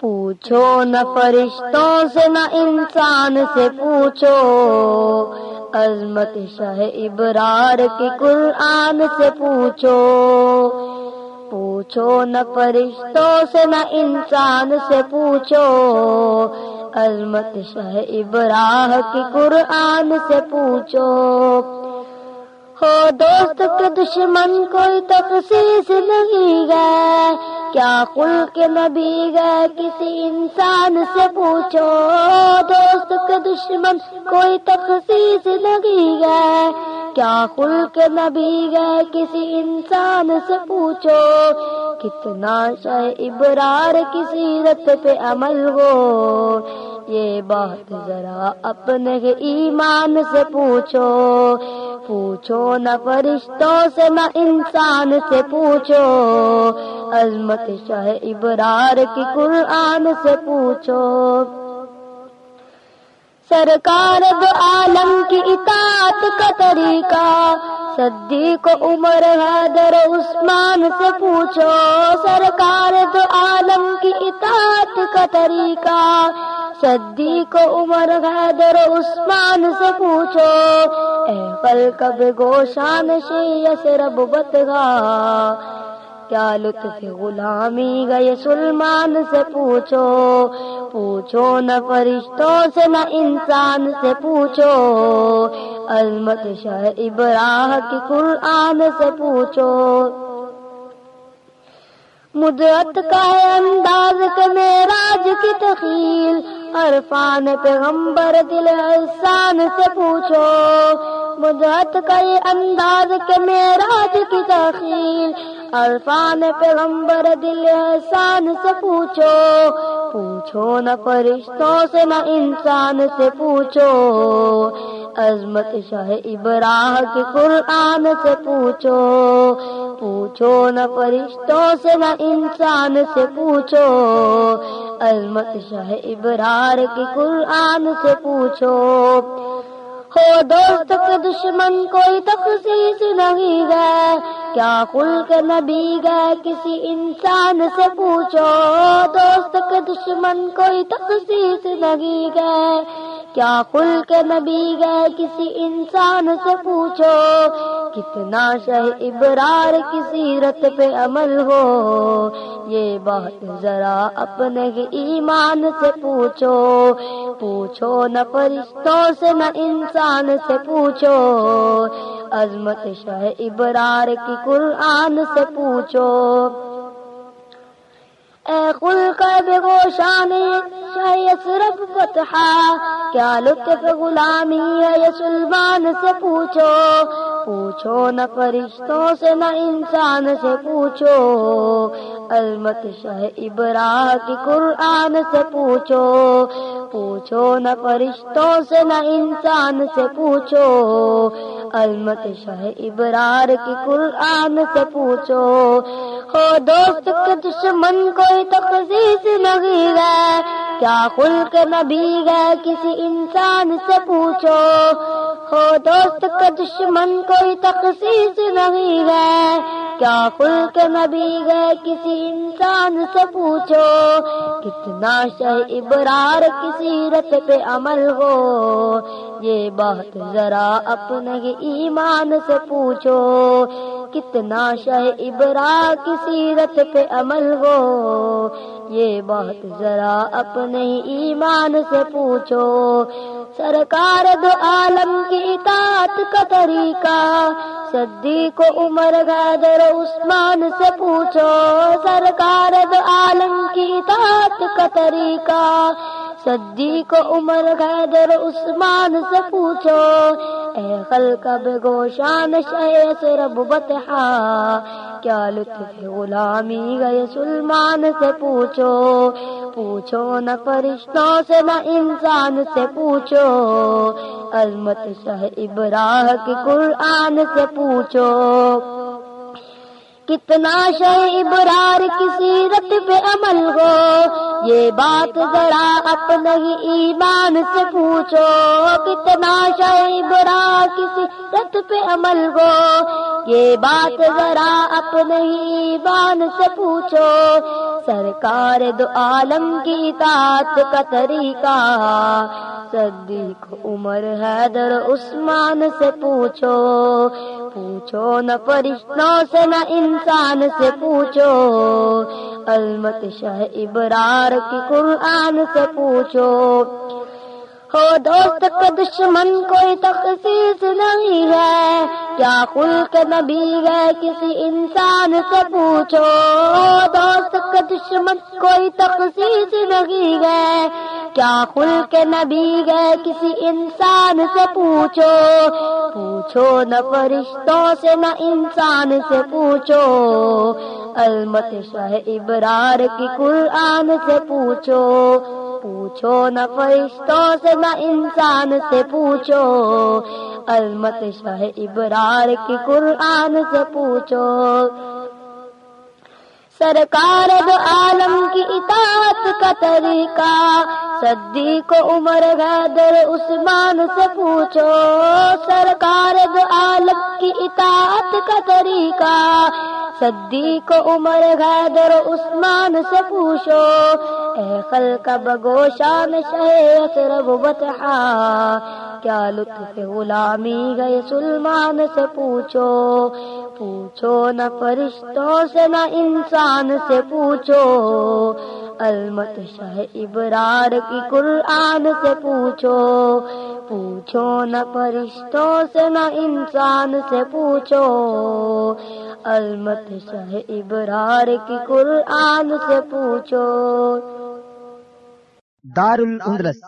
پوچھو نہ فرشتوں سے نہ انسان سے پوچھو عظمت شاہ ابرار کی قرآن سے پوچھو پوچھو نہ فرشتوں سے نہ انسان سے پوچھو عظمت شاہ ابراہ کی قرآن سے پوچھو ہو دوست کے دشمن کوئی تخصیص نہیں گئے کیا کل کے نبی گئے کسی انسان سے پوچھو؟ دوست کے دشمن کوئی تخصیص نہیں گئے کیا کل کے نبی گئے کسی انسان سے پوچھو؟ کتنا شہ ابرار کی سیرت پہ عمل ہو۔ یہ بات ذرا اپنے ایمان سے پوچھو۔ پوچھو نہ فرشتوں سے، نہ انسان سے پوچھو۔ عظمت شاہ ابرار کی قرآن سے پوچھو۔ سرکار دو عالم کی اطاعت کا طریقہ، صدیق عمر حیدر عثمان سے پوچھو۔ سرکار دو عالم کی اطاعت کا طریقہ صدیق عمر، حیدر عثمان سے پوچھو، اے پل کب گوشان رب بتگا کیا لطف غلامی گئے سلمان سے پوچھو؟ پوچھو نہ فرشتوں سے، نہ انسان سے پوچھو۔ عظمت شاہ ابراہ کی قرآن سے پوچھو۔ مدرت کا ہے انداز کے میراج کی تخیل عرفان پیغمبر دل احسان سے پوچھو مدرت کا یہ انداز کے میراج کی تخیل عرفان پیغمبر دل احسان سے پوچھو پوچھو نہ فرشتوں سے، نہ انسان سے پوچھو۔ عظمت شاہ ابراہ کی قرآن سے پوچھو۔ پوچھو نہ فرشتوں سے، نہ انسان سے پوچھو۔ عظمت شاہ ابرار کی قرآن سے پوچھو۔ ہو دوست کے دشمن، کوئی تخصیص نہیں ہے۔ کیا کل کے نبی گئے کسی انسان سے پوچھو؟ دوست کے دشمن کوئی تخصیص نہیں گئے۔ کیا کل نبی گئے کسی انسان سے پوچھو؟ کتنا شہ ابرار کی سیرت پہ عمل ہو؟ یہ بات ذرا اپنے ایمان سے پوچھو۔ پوچھو نہ فرشتوں سے، نہ انسان سے پوچھو۔ عظمت شاہ ابرار کی قرآن سے پوچھو۔ اے کل کا بے گوشانی صرف فتحا کیا لطف غلامی ہے یہ سلمان سے پوچھو۔ پوچھو نہ فرشتوں سے نہ انسان سے پوچھو۔ المت شاہ ابراہ کی قرآن سے پوچھو۔ پوچھو نہ فرشتوں سے نہ انسان سے پوچھو۔ المت شاہ ابرار کی قرآن سے پوچھو۔ ہو دوست کے دشمن کوئی تخصیص نہیں گئے کیا خلق نبی گئے کسی انسان سے پوچھو؟ ہو دوست کا دشمن کوئی تخصیص نہیں گئے کیا خل کے نبی گئے کسی انسان سے پوچھو، کتنا شہ ابرار کی سیرت پہ عمل ہو؟ یہ بات ذرا اپنے ایمان سے پوچھو، کتنا شہ ابرار کی سیرت پہ عمل ہو؟ یہ بات ذرا اپنے ایمان سے پوچھو۔ سرکار دو عالم کی اطاعت کا طریقہ صدیق کو عمر غیدر عثمان سے پوچھو، سرکار دو عالم کی اطاعت کا طریقہ۔ صدیق کو عمر غیدر عثمان سے پوچھو اے خلق بے گوشان شہ سے رب بتہا کیا لطف غلامی گئے سلمان سے پوچھو؟ پوچھو نہ فرشتوں سے، نہ انسان سے پوچھو۔ عظمت شاہ ابراہ کی قرآن سے پوچھو۔ کتنا شہ ابرار کی سیرت پہ عمل ہو؟ یہ بات ذرا اپنے ہی ایمان سے پوچھو، کتنا شہ ابرار کی سیرت پہ عمل ہو؟ یہ بات ذرا اپنے ہی ایمان سے پوچھو۔ سرکار دو عالم کی اطاعت کا طریقہ، صدیق عمر حیدر عثمان سے پوچھو۔ پوچھو نہ فرشتوں سے، نہ ان انسان سے پوچھو المت شاہ ابرار کی قرآن سے پوچھو۔ ہو دوست کا دشمن کوئی تخصیص نہیں ہے۔ کیا خل کے نبی ہے کسی انسان سے پوچھو۔ دوست کا دشمن کوئی تخصیص نہیں ہے۔ کیا خل کے نبی گئے کسی انسان سے پوچھو۔ پوچھو نہ فرشتوں سے، نہ انسان سے پوچھو۔ المت شاہ ابرار کی قرآن سے پوچھو۔ پوچھو نہ فرشتوں سے، نہ انسان سے پوچھو۔ المت شاہ ابرار کی قرآن سے پوچھو۔ سرکار دو عالم کی اطاعت کا طریقہ۔ صدی کو عمر حیدر عثمان سے پوچھو۔ سرکار دو عالم کی اطاعت کا طریقہ۔ صدی کو عمر حیدر عثمان سے پوچھو۔ اے خل کا بگوشان شہ بتہا کیا لطف غلامی گئے سلمان سے پوچھو؟ پوچھو نہ فرشتوں سے نہ انسان سے پوچھو۔ المت شاہ ابرار کی قرآن سے پوچھو۔ پوچھو نہ فرشتوں سے نہ انسان سے پوچھو۔ المت شاہ ابرار کی قرآن سے پوچھو۔ دار الاندلس